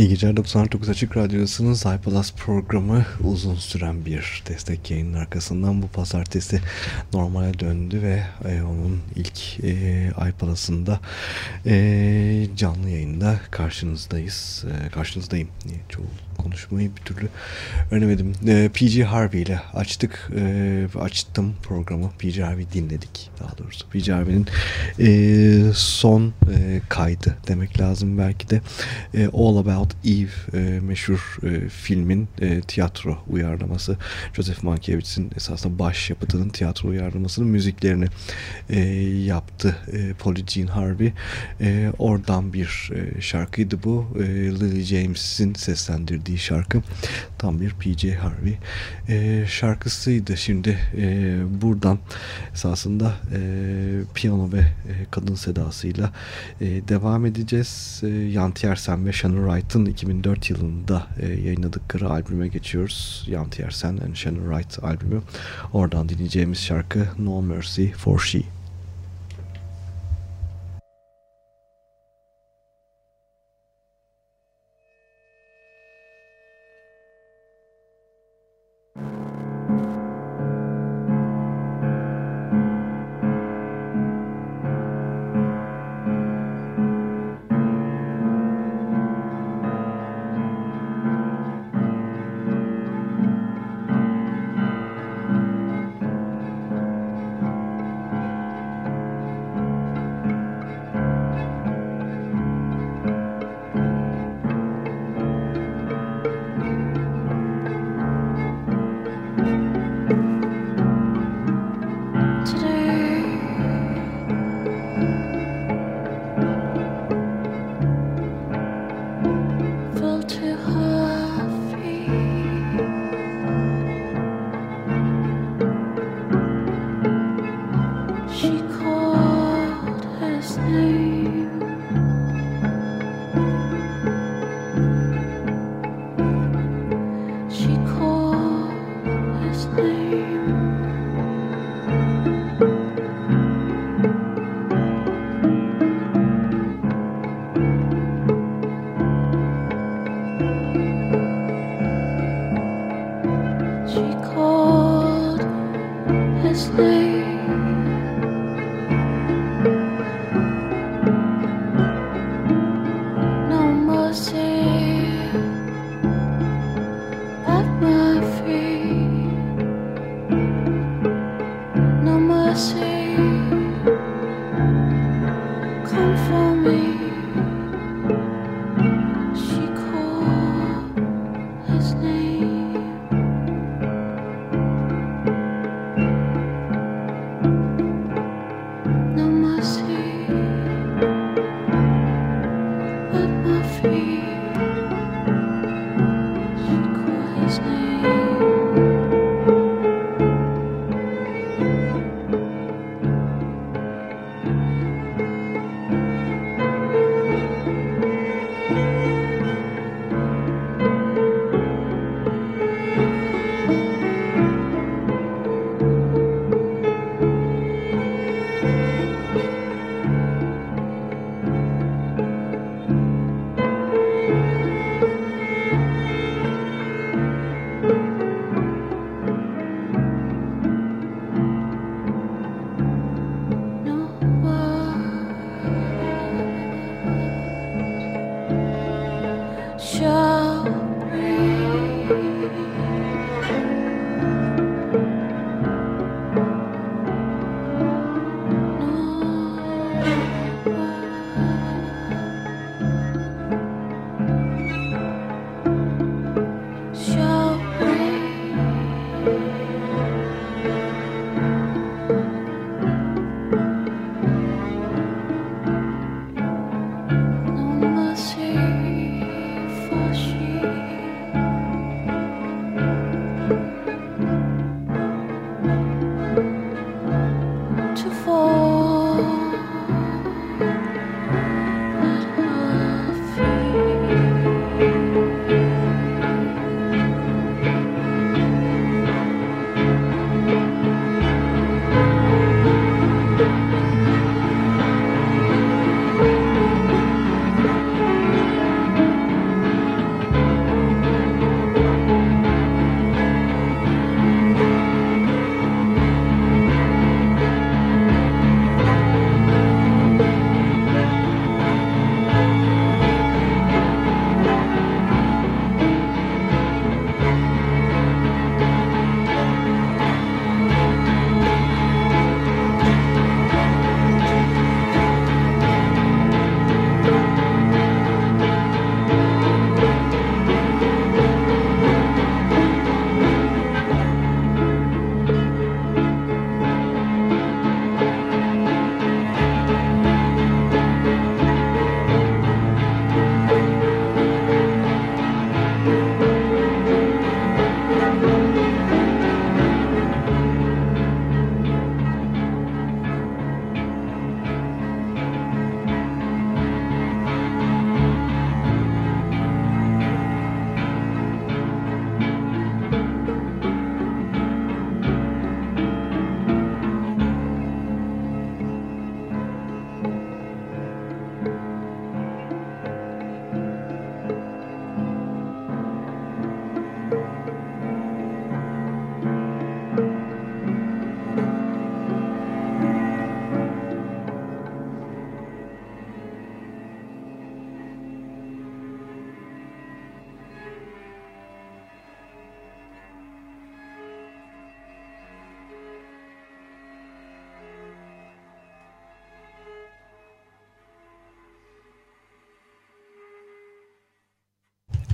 İyi geceler 99 Açık Radyosu'nun iPlus programı uzun süren bir destek yayının arkasından bu pazartesi normale döndü ve e, onun ilk e, iPlus'ında e, canlı yayında karşınızdayız. E, karşınızdayım. Çoğu konuşmayı bir türlü öğrenemedim. E, PG Harvey ile açtık. E, açtım programı. PG Harvey dinledik daha PG Harvey'nin e, son e, kaydı demek lazım belki de. E, All About Eve e, meşhur e, filmin e, tiyatro uyarlaması. Joseph Mankiewicz'in esasında baş yapıtının tiyatro uyarlamasının müziklerini e, yaptı e, Polly Jean Harvey. E, oradan bir e, şarkıydı bu. E, Lily James'in seslendirdiği şarkı tam bir PJ Harvey e, şarkısıydı. Şimdi e, buradan esasında e, piyano ve e, kadın sedasıyla e, devam edeceğiz. E, Jan Tiersen ve Shannon Wright'ın 2004 yılında e, yayınladıkları albüme geçiyoruz. Jan Tiersen and Shannon Wright albümü. Oradan dinleyeceğimiz şarkı No Mercy for She. his name.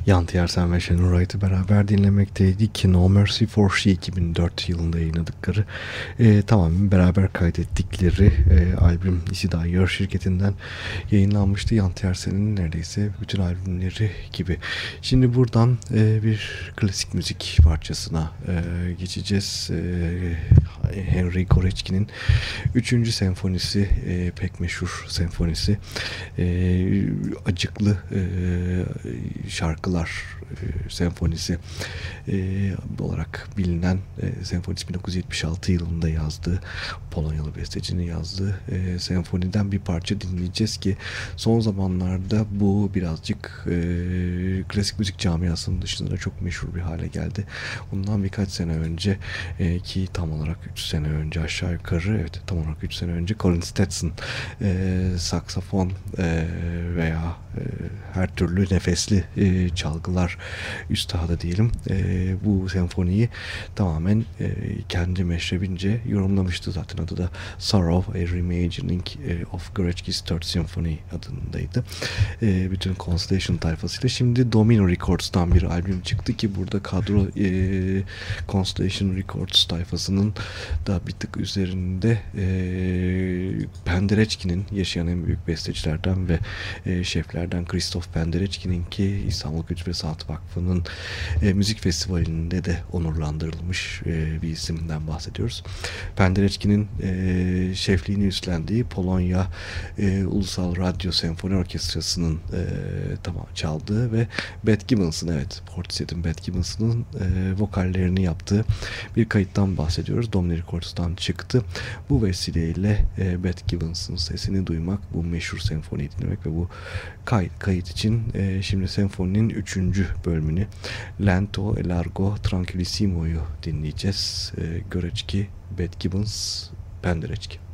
Yanti Yersen ve Shannon Wright'ı beraber dinlemekteydik. No Mercy for She 2004 yılında yayınladıkları e, tamamen beraber kaydettikleri e, albüm Isidayor şirketinden yayınlanmıştı. Yanti Yersen'in neredeyse bütün albümleri gibi. Şimdi buradan e, bir klasik müzik parçasına e, geçeceğiz. E, Henry Goreçki'nin 3. senfonisi e, pek meşhur senfonisi. E, acıklı e, şarkılar Dağlar e, Senfonisi e, olarak bilinen e, senfonisi 1976 yılında yazdığı Polonyalı bestecinin yazdığı e, senfoniden bir parça dinleyeceğiz ki son zamanlarda bu birazcık e, klasik müzik camiasının dışında çok meşhur bir hale geldi. Bundan birkaç sene önce e, ki tam olarak 3 sene önce aşağı yukarı evet tam olarak 3 sene önce Colin Stetson e, saksafon e, veya e, her türlü nefesli e, çalgılar üstadı diyelim. E, bu senfoniyi tamamen e, kendi meşrebince yorumlamıştı zaten. Adı da Sorrow A Reimagining e, of Gorecki's Third Symphony adındaydı. E, bütün Constellation tayfasıyla. Şimdi Domino Records'tan bir albüm çıktı ki burada kadro e, Constellation Records tayfasının da bir tık üzerinde e, Penderecki'nin yaşayan en büyük bestecilerden ve e, şeflerden Christoph Penderecki'nin ki İstanbul Kültür ve Sanat Vakfı'nın e, müzik festivalinde de onurlandırılmış e, bir isimden bahsediyoruz. Penderecki'nin e, şefliğini üstlendiği Polonya e, Ulusal Radyo Senfoni Orkestrası'nın e, tamam çaldığı ve Beth Gibbons'ın evet Portishead'in Beth Gibbons'ın e, vokallerini yaptığı bir kayıttan bahsediyoruz. Domini Records'tan çıktı. Bu vesileyle e, Beth Gibbons'ın sesini duymak, bu meşhur senfoniyi dinlemek ve bu kayıt, kayıt için e, şimdi senfoninin üçüncü bölümünü Lento e Largo Tranquillissimo'yu dinleyeceğiz. E, Göreçki, Beth Gibbons, Penderecki.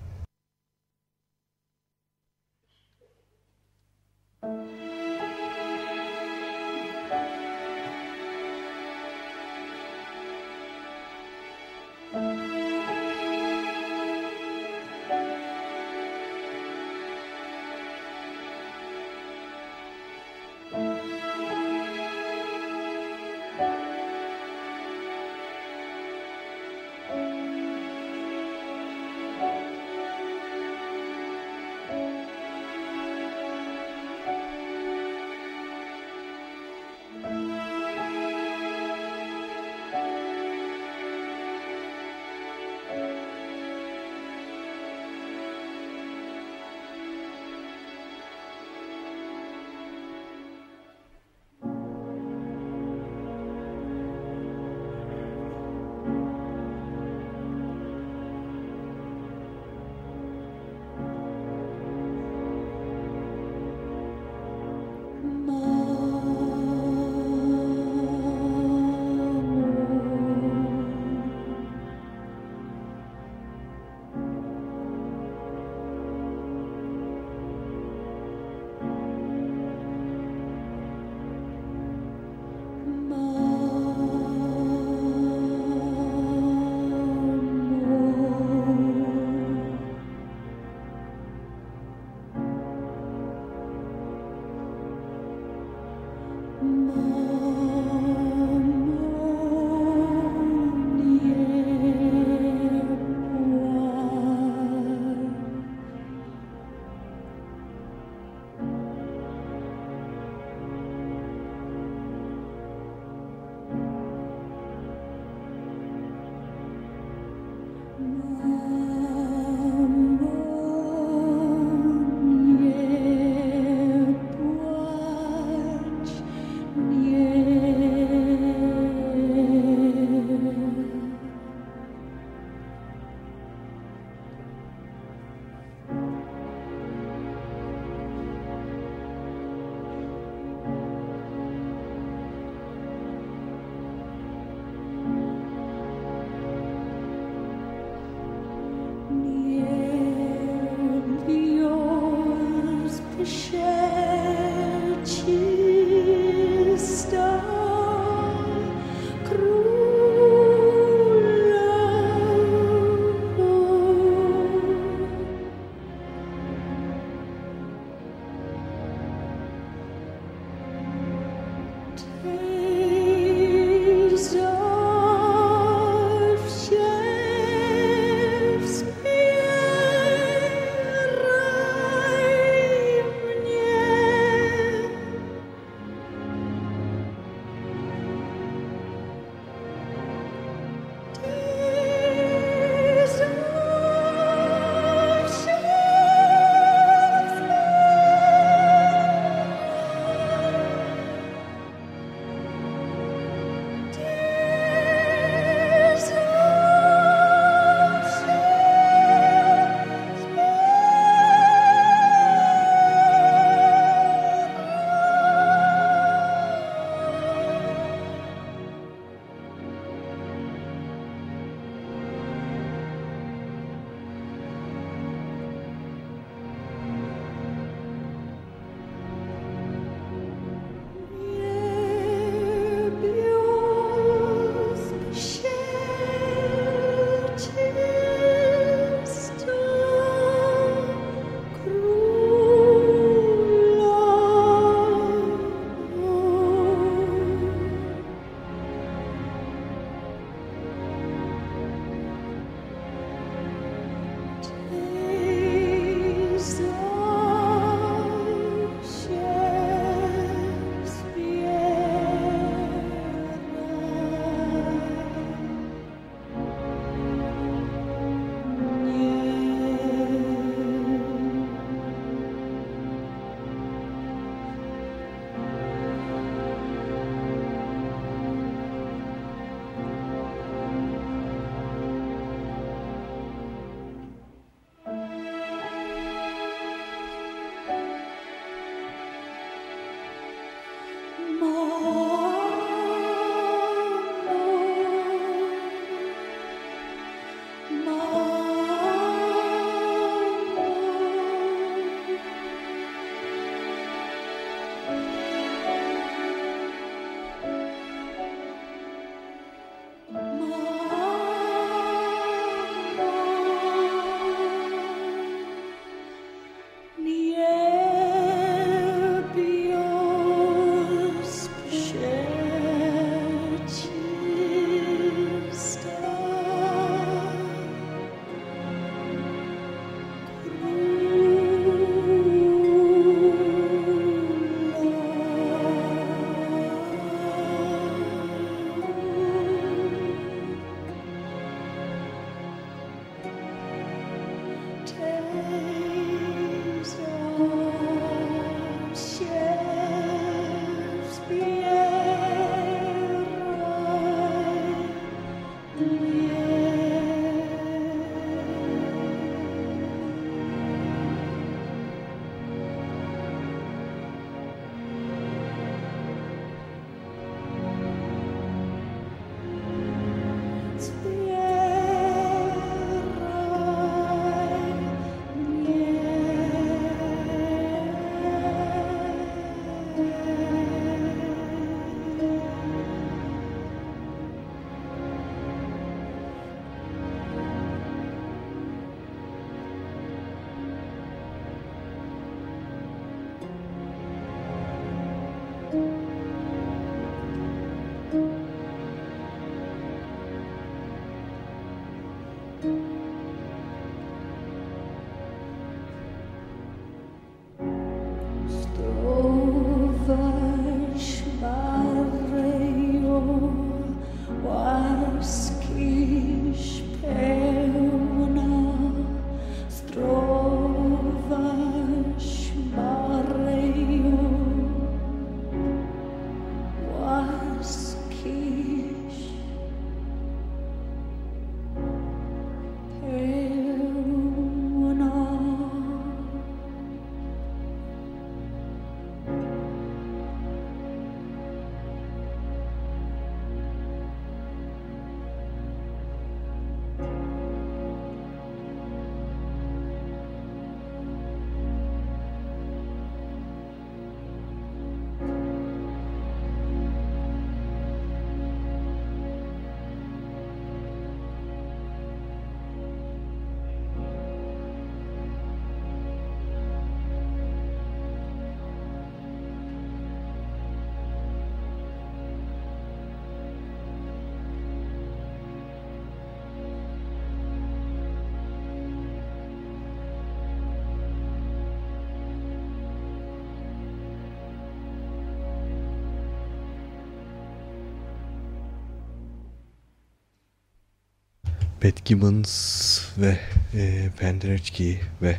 Pat Gibbons ve e, Penderecki ve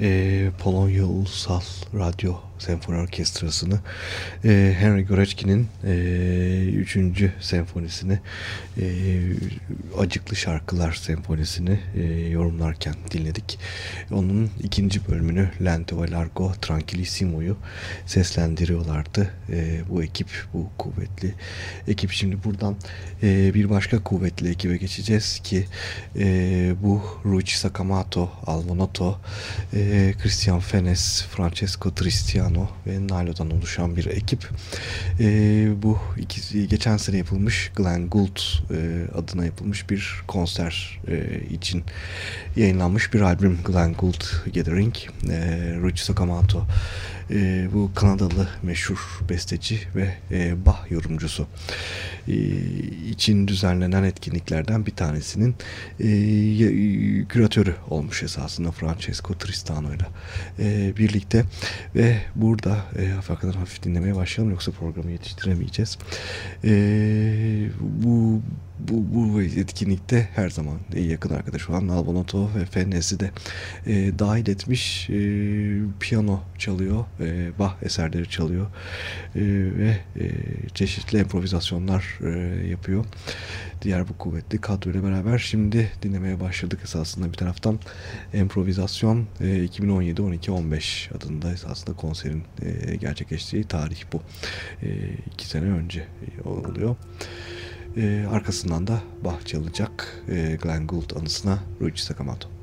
e, Polonya Ulusal Radyo Senfoni Orkestrası'nı e, Henry Goretzky'nin e, 3. senfonisini e, Acıklı Şarkılar Senfonisini e, yorumlarken dinledik. Onun ikinci bölümünü Lento ve Largo Tranquillissimo'yu seslendiriyorlardı. E, bu ekip, bu kuvvetli ekip. Şimdi buradan e, bir başka kuvvetli ekibe geçeceğiz ki e, bu Ruichi Sakamoto, Alvonoto, e, Christian Fenes, Francesco Tristiano ve Nilo'dan oluşan bir ekip. E, bu ikisi geçen sene yapılmış Glenn Gould e, adına yapılmış bir konser e, için yayınlanmış bir albüm Glenn Gould Gathering. E, Ruichi Sakamoto e, bu Kanadalı meşhur besteci ve e, Bach yorumcusu e, için düzenlenen etkinliklerden bir tanesinin e, küratörü olmuş esasında Francesco Tristano ile e, birlikte ve burada e, hafiften hafif dinlemeye başlayalım yoksa programı yetiştiremeyeceğiz. E, bu bu, bu etkinlikte her zaman yakın arkadaş olan Albonoto ve Fennes'i de e, dahil etmiş. E, piyano çalıyor, e, Bach eserleri çalıyor e, ve e, çeşitli improvizasyonlar e, yapıyor. Diğer bu kuvvetli kadroyla beraber şimdi dinlemeye başladık esasında bir taraftan improvizasyon e, 2017-12-15 adında esasında konserin e, gerçekleştiği tarih bu. E, iki sene önce oluyor. E, arkasından da Bach çalacak e, Glenn Gould anısına Ruichi Sakamoto.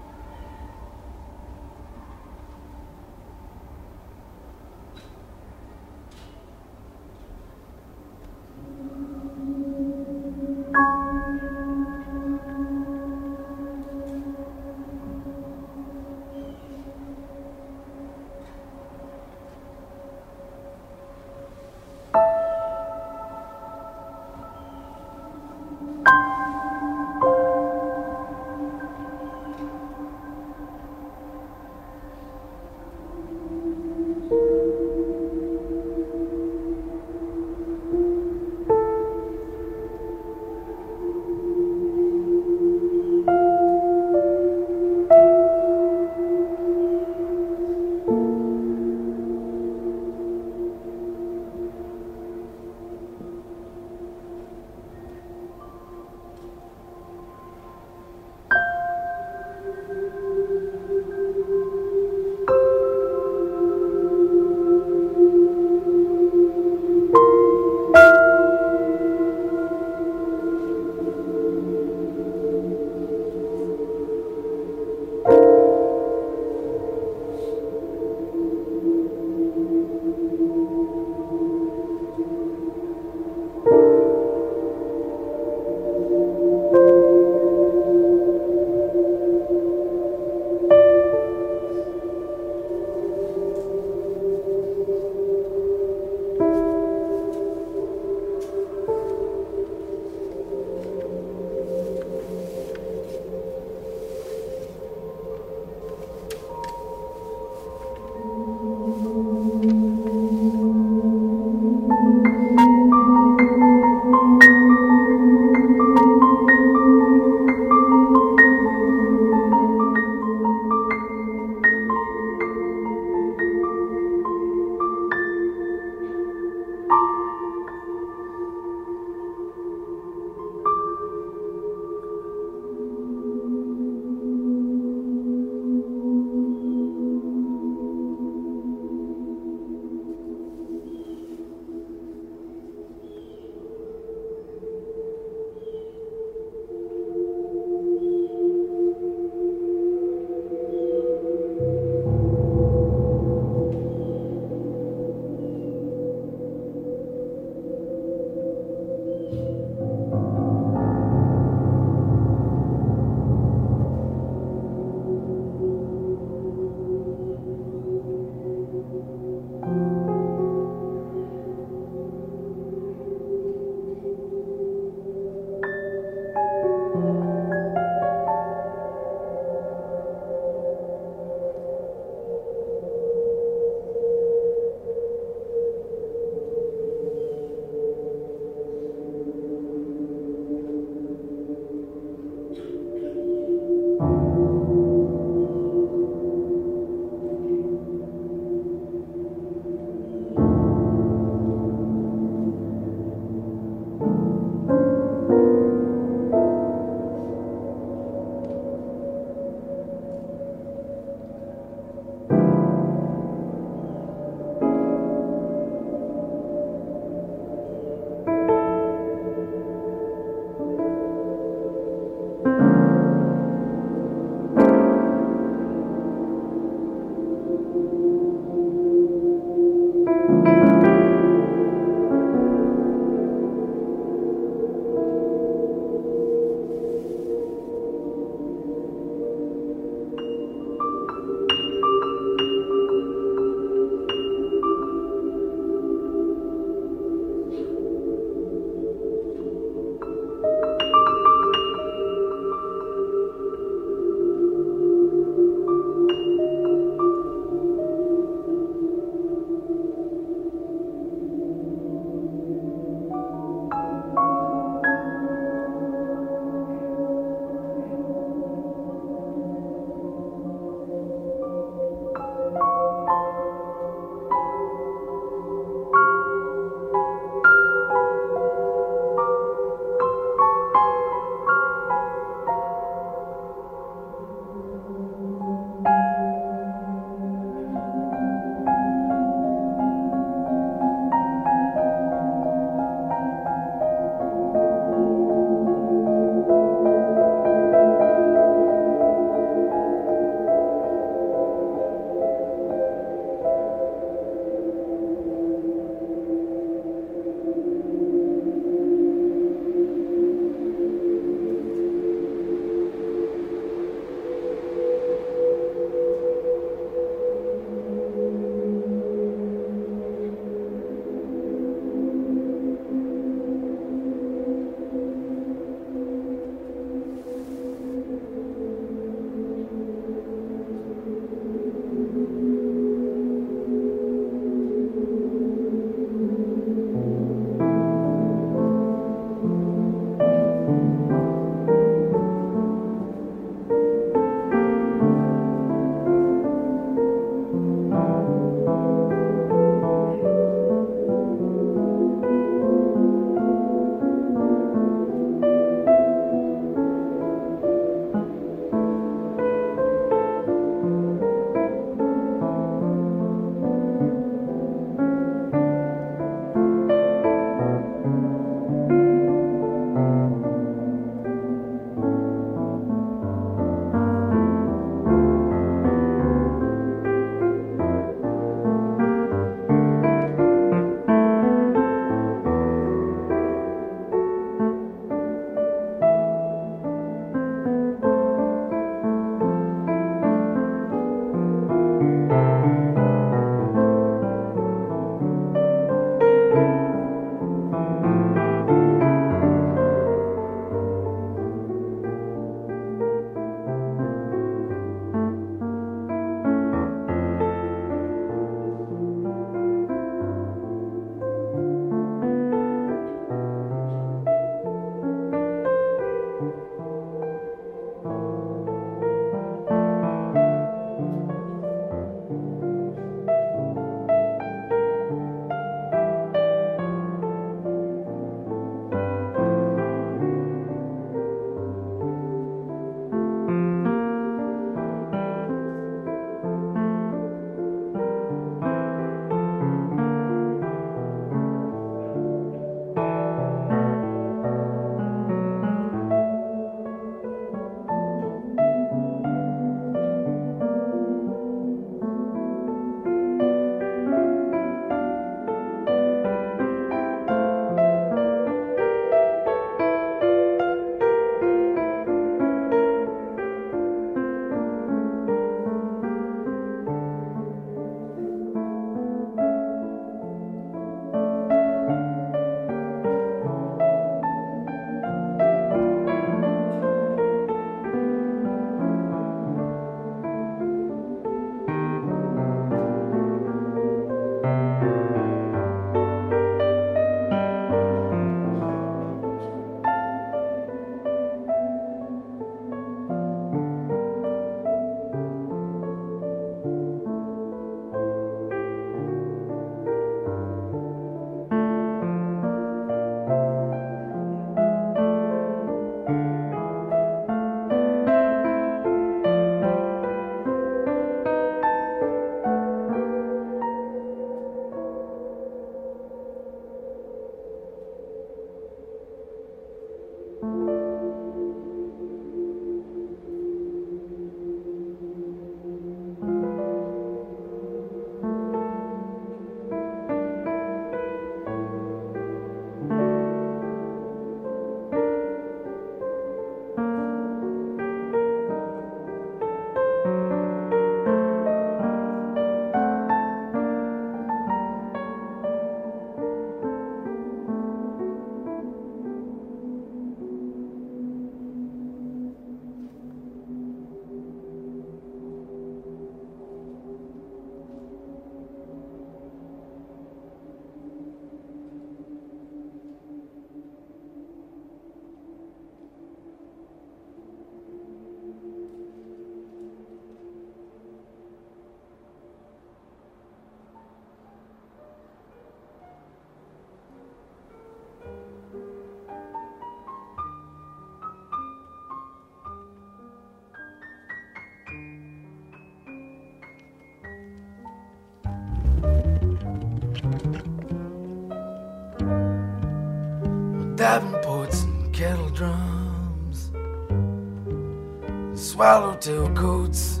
Swallowtail coats,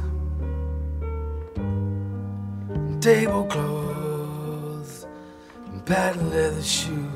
and tablecloths, and patent leather shoes,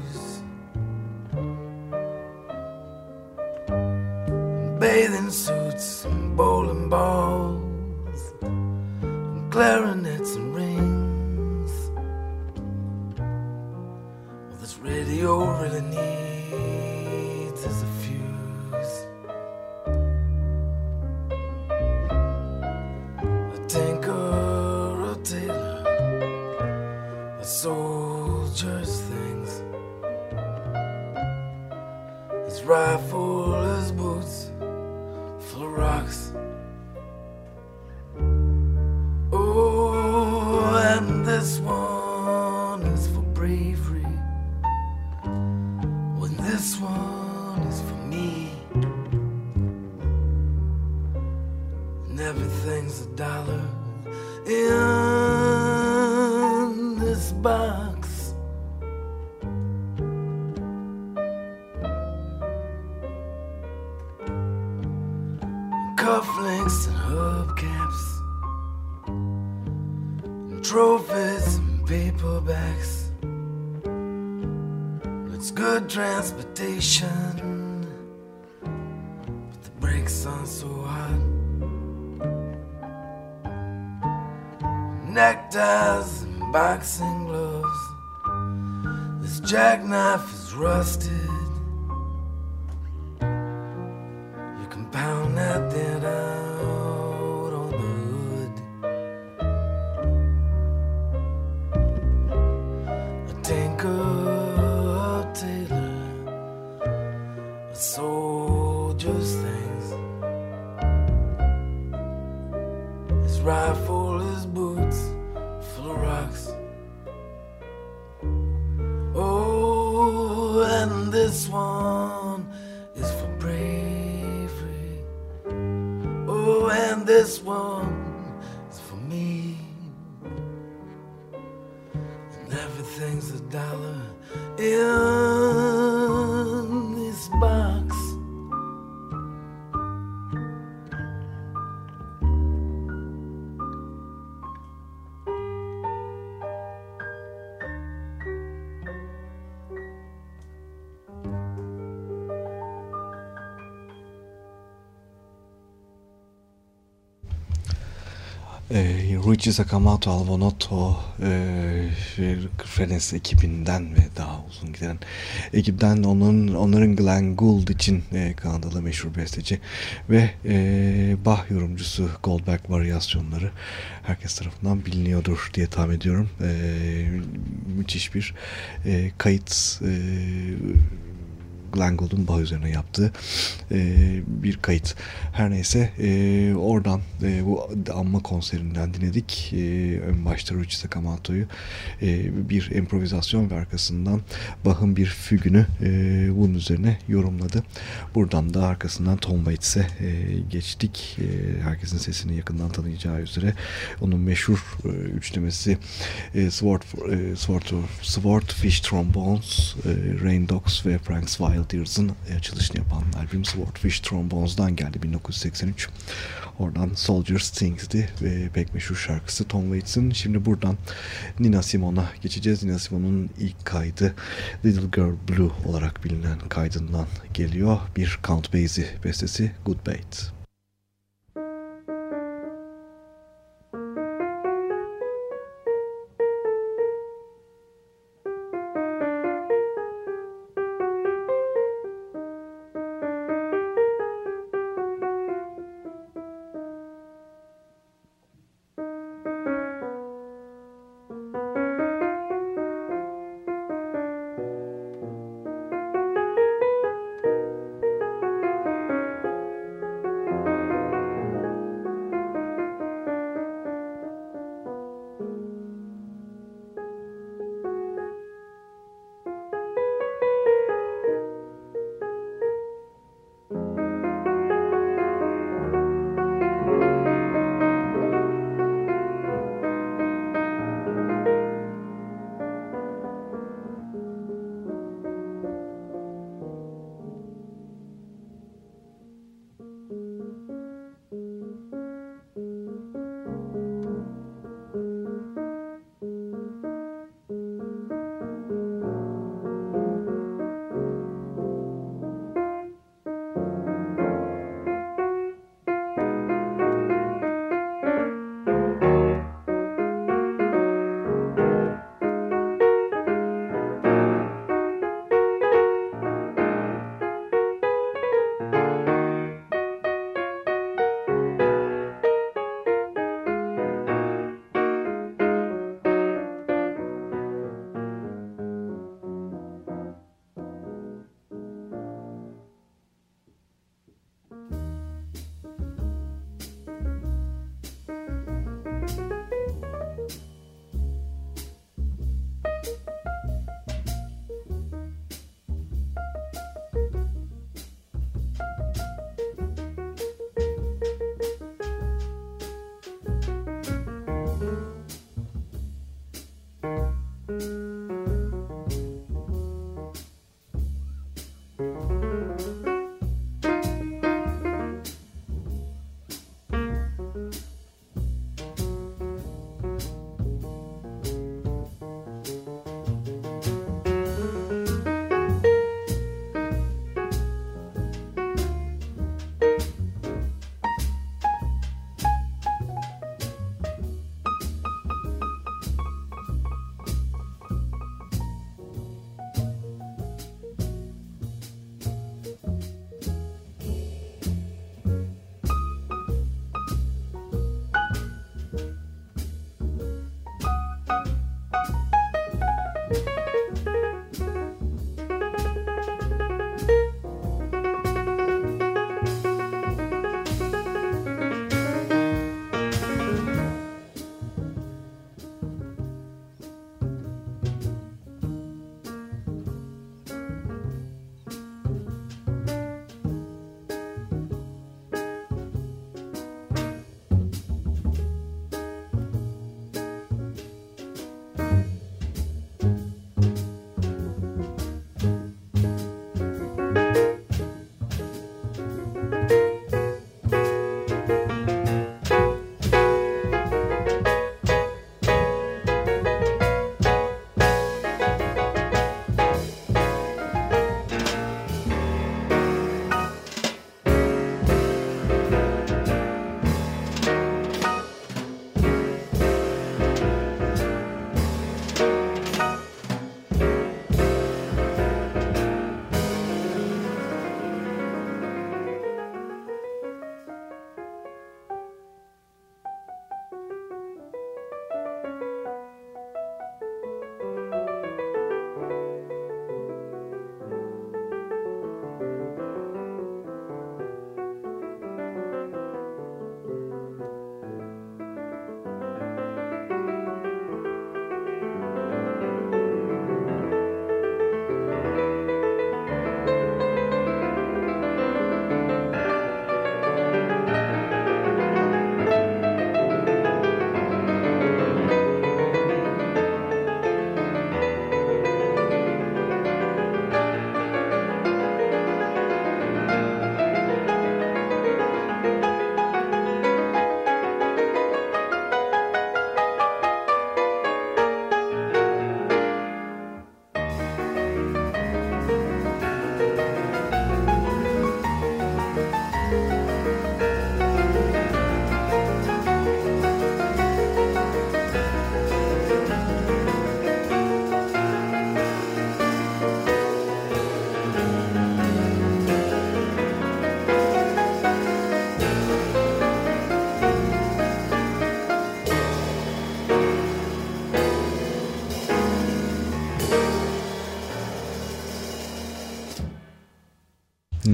Ruichi Sakamoto Albonoto e, Frenes ekibinden ve daha uzun giden ekipten onun onların Glenn Gould için e, Kanadalı meşhur besteci ve e, Bach yorumcusu Goldberg varyasyonları herkes tarafından biliniyordur diye tahmin ediyorum. E, müthiş bir e, kayıt e, Glenn Gould'un üzerine yaptığı e, bir kayıt. Her neyse e, oradan e, bu anma konserinden dinledik. E, ön başta Ruichi Sakamoto'yu e, bir improvizasyon ve arkasından Bach'ın bir fügünü e, bunun üzerine yorumladı. Buradan da arkasından Tom Waits'e e, geçtik. E, herkesin sesini yakından tanıyacağı üzere onun meşhur e, üçlemesi e, Sword, e, Sword, Trombones, e, Rain Dogs ve Frank's Wild Ears'ın açılışını yapan albüm Swordfish Trombones'dan geldi 1983. Oradan Soldier Stings'di ve pek meşhur şarkısı Tom Waits'in. Şimdi buradan Nina Simone'a geçeceğiz. Nina Simone'un ilk kaydı Little Girl Blue olarak bilinen kaydından geliyor. Bir Count Basie bestesi Good Bait.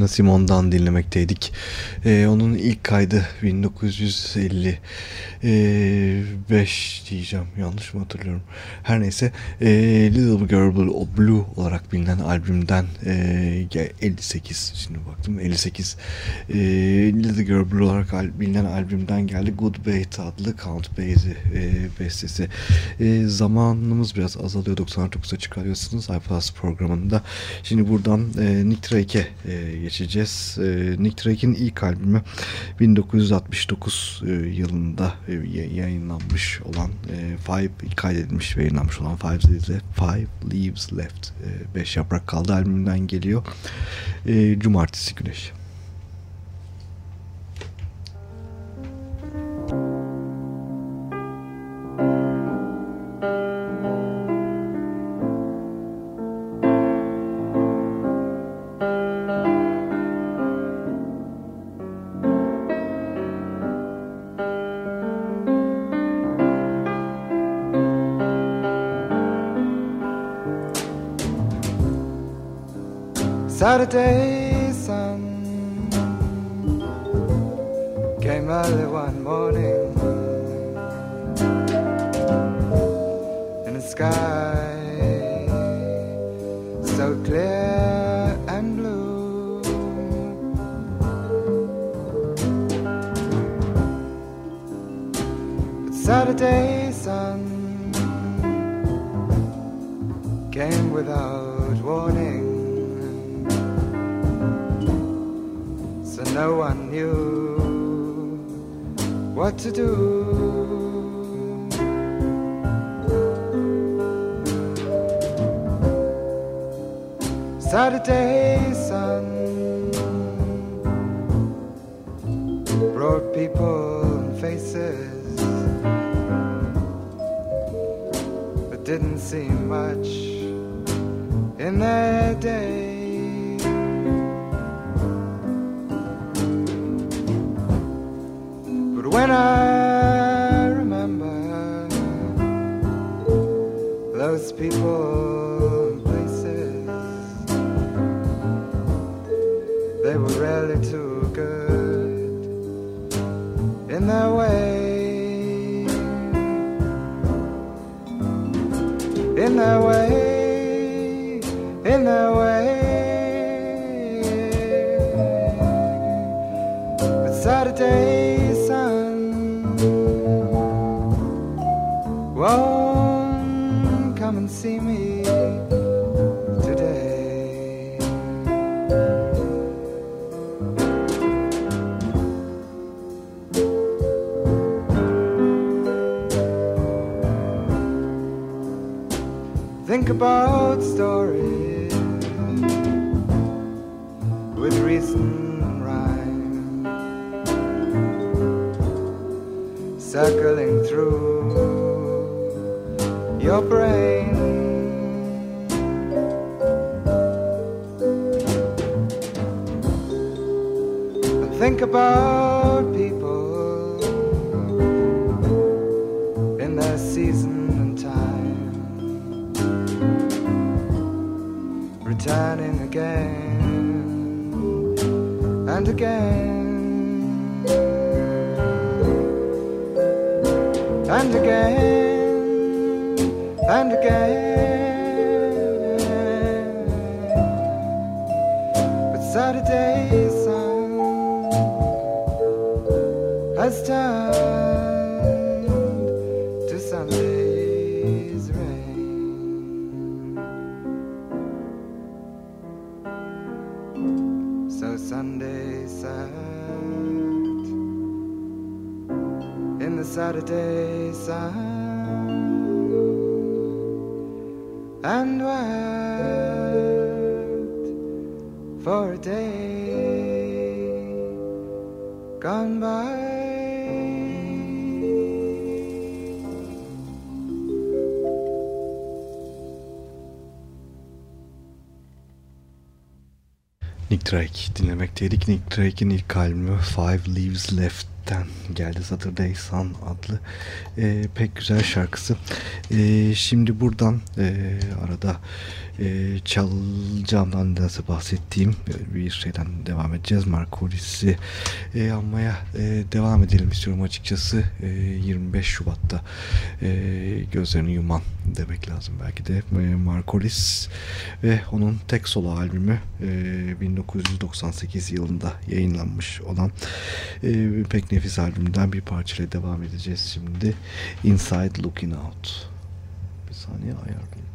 Nina Simone'dan dinlemekteydik. Ee, onun ilk kaydı 1955 ee, diyeceğim. Yanlış mı hatırlıyorum? Her neyse e, Little Girl Blue olarak bilinen albümden e, 58 şimdi baktım 58 e, Little Girl Blue olarak bilinen albümden geldi. Good Bait adlı Count Basie e, bestesi. E, zamanımız biraz azalıyor. 99'a çıkarıyorsunuz iPlus programında. Şimdi buradan e, Nick Drake'e e, geçeceğiz. E, Nick Drake'in ilk albümü 1969 e, yılında e, yayınlanmış olan e, Five kaydedilmiş ve yayınlanmış olan Five Leaves Left, Five Leaves Left e, Beş Yaprak Kaldı albümünden geliyor. E, Cumartesi Güneş. Saturday sun came early one morning in the sky what to do. Saturday sun brought people and faces, but didn't seem much in their day. Think about stories with reason rhyme, circling through your brain. And think about returning again and again and again and again. Saturday sun and wept for day gone by. Nick Drake dinlemekteydik. Nick Drake'in ilk albümü Five Leaves Left'ten geldi. Saturday Sun adlı e, pek güzel şarkısı. E, şimdi buradan e, arada e, çalacağımdan nedense bahsettiğim bir şeyden devam edeceğiz. Markolis'i e, anmaya e, devam edelim istiyorum açıkçası. E, 25 Şubat'ta e, gözlerini yuman demek lazım belki de. E, Markolis ve onun tek solo albümü e, 1998 yılında yayınlanmış olan e, pek nefis albümden bir parçayla devam edeceğiz şimdi. Inside Looking Out. Bir saniye ayarlayayım.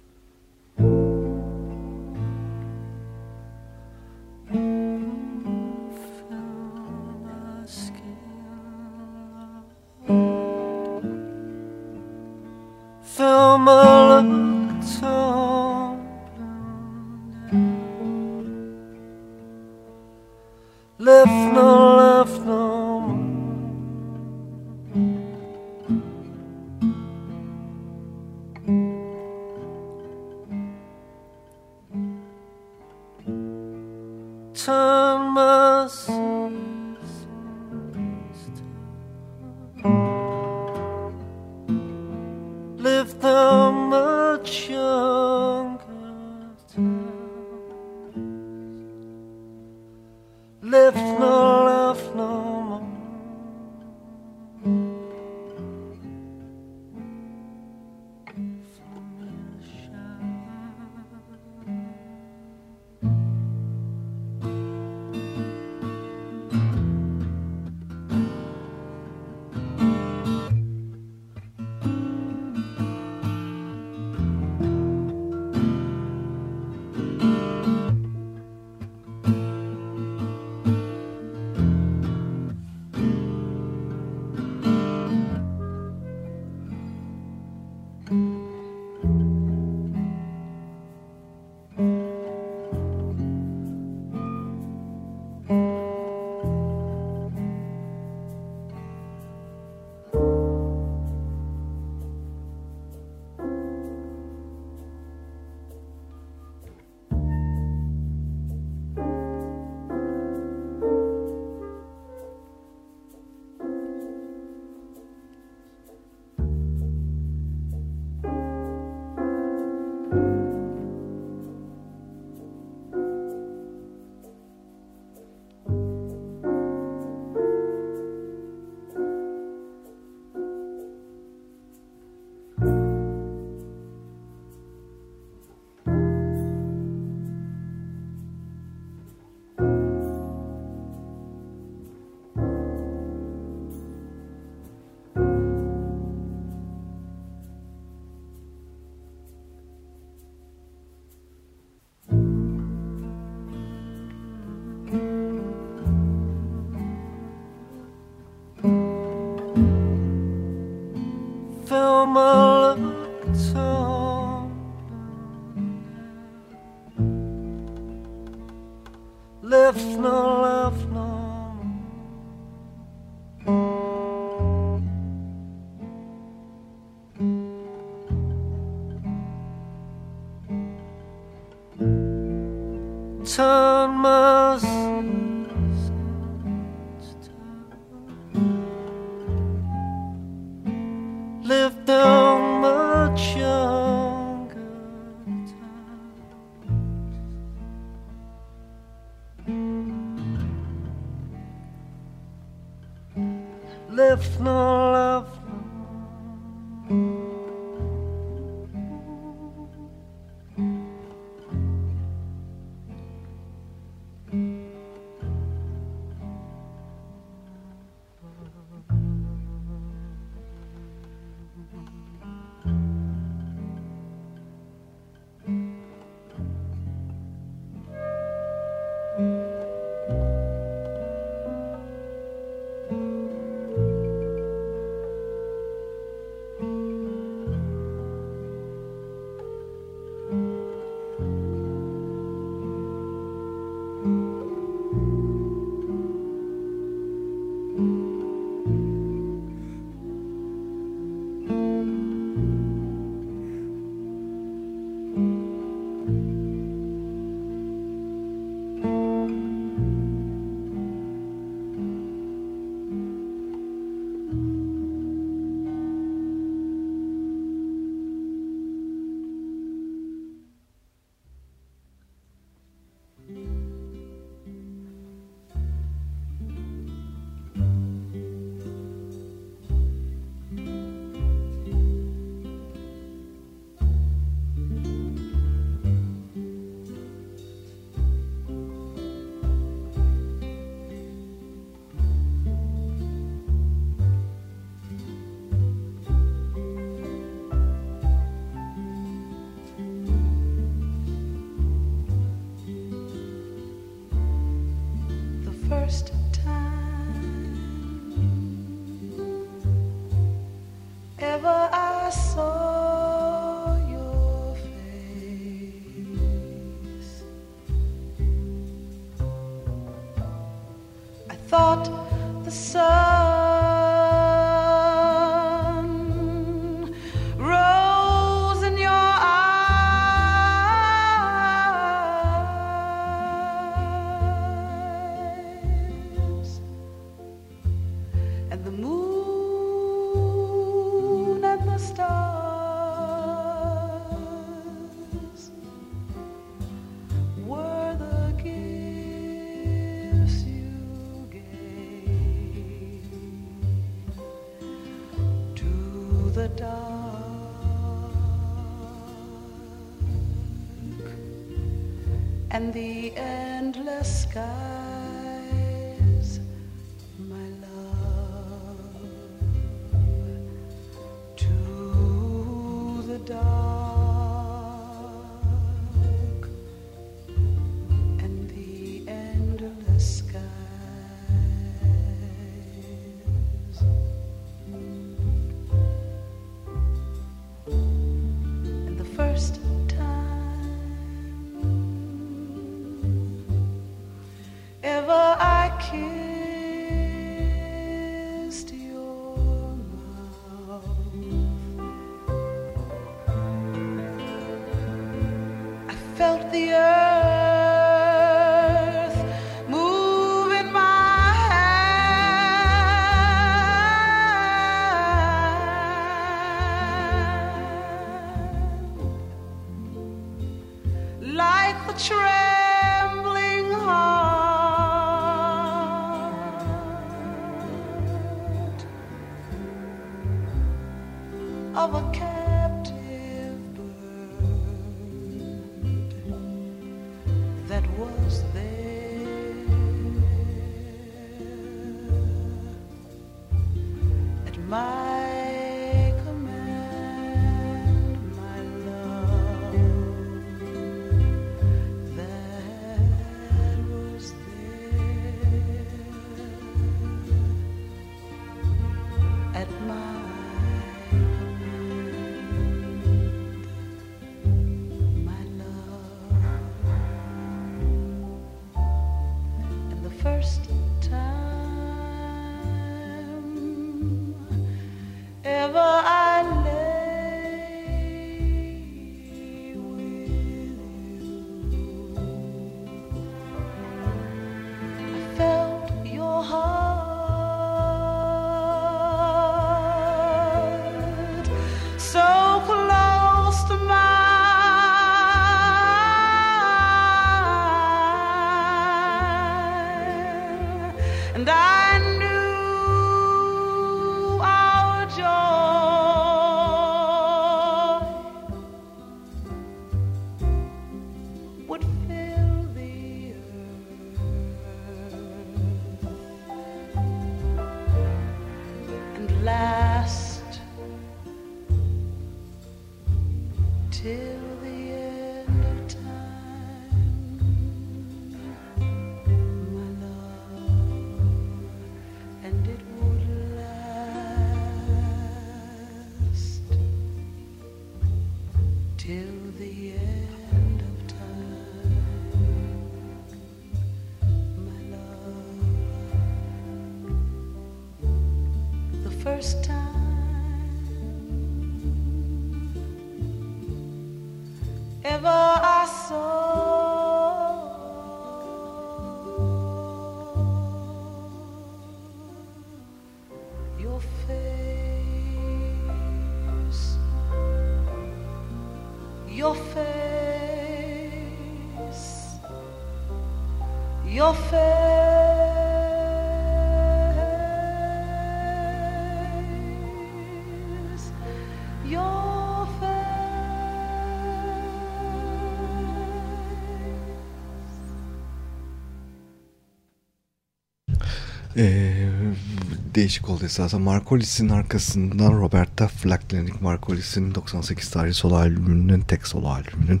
Değişik oldu esasen. Marcolis'in arkasından Roberta Flack Marcolis'in 98 tarihli solo albümünün, tek solo albümünün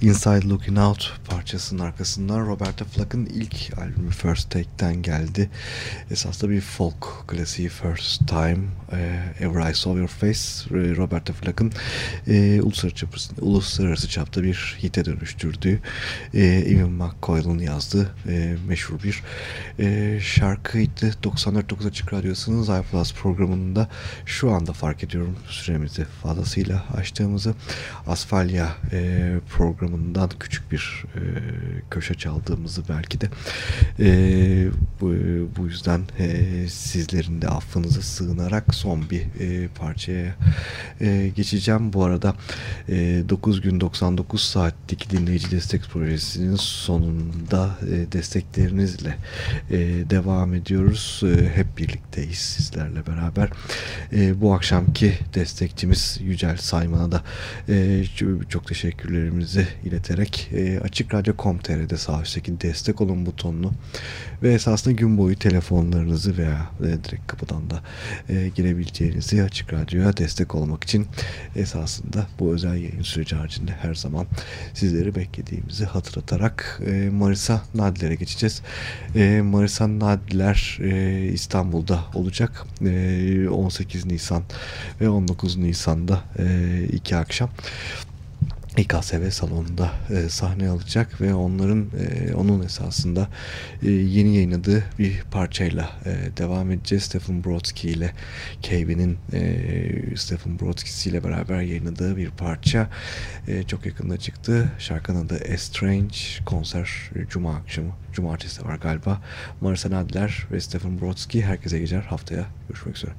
Inside Looking Out parçasının arkasından Roberta Flack'ın ilk albümü First Take'ten geldi. Esasında bir folk klasiği First Time e, Ever I Saw Your Face e, Roberta Flack'ın e, uluslararası, uluslararası çapta bir hite dönüştürdüğü e, Evan McCoy'un yazdığı e, meşhur bir e, şarkıydı. 94.9 Açık Radyosu'nun iPlus programında şu anda fark ediyorum süremizi fazlasıyla açtığımızı Asfalya e, programından küçük bir e, köşe çaldığımızı belki de e, bu, bu yüzden e, sizlerin de affınıza sığınarak son bir e, parçaya e, geçeceğim. Bu arada e, 9 gün 99 saatlik dinleyici destek projesinin sonunda e, desteklerinizle e, devam ediyoruz. E, hep birlikteyiz sizlerle beraber. E, bu akşamki destekçimiz Yücel Sayman'a da e, çok teşekkürlerimizi ileterek e, Açık Radyo.com.tr'de sağ üstteki destek olun butonunu ve esasında gün boyu telefonlarınızı veya e, direkt kapıdan da e, girebileceğinizi Açık Radyo'ya destek olmak için esasında bu özel yayın süreci haricinde her zaman sizleri beklediğimizi hatırlatarak e, Marisa Nadiler'e geçeceğiz. E, Marisa Nadiler e, İstanbul'da olacak. E, 18 Nisan ve 19 Nisan'da e, iki akşam. İKSV salonunda e, sahne alacak ve onların e, onun esasında e, yeni yayınladığı bir parçayla e, devam edeceğiz. Stephen Brodsky ile KB'nin e, Stephen Brodsky ile beraber yayınladığı bir parça e, çok yakında çıktı. Şarkının adı Estrange konser e, Cuma akşamı. Cumartesi var galiba. Marisa Nadler ve Stephen Brodsky herkese geceler haftaya görüşmek üzere.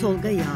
Tolga Yağlı